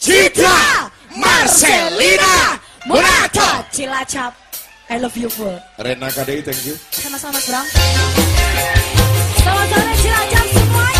Citra Marcelina Munato. Cilacap. I love you full Rena KDI thank you. Sama-sama Selamat sore Cilacap semuanya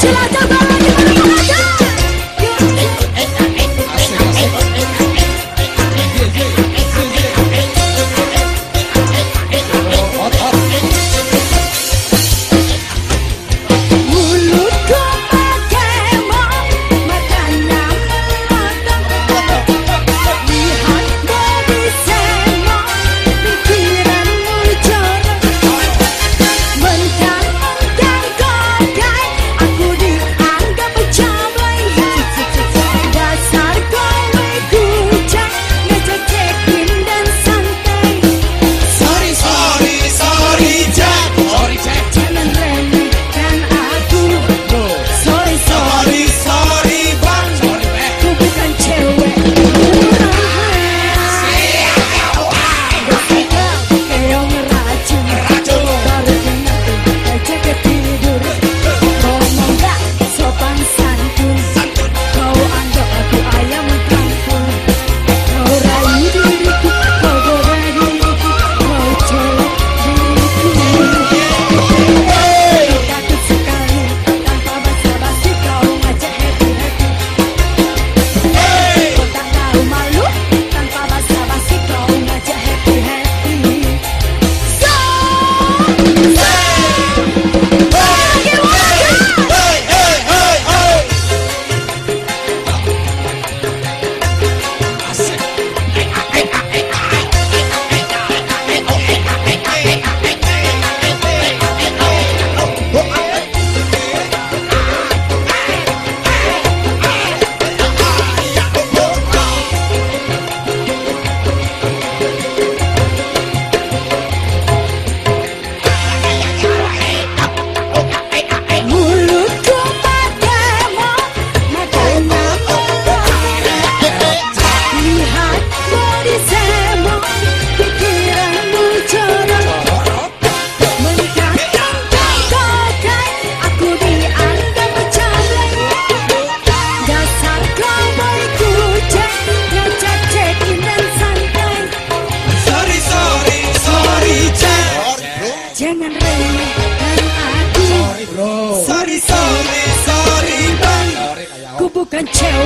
起来，糟糕。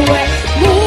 away. Move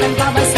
and Baba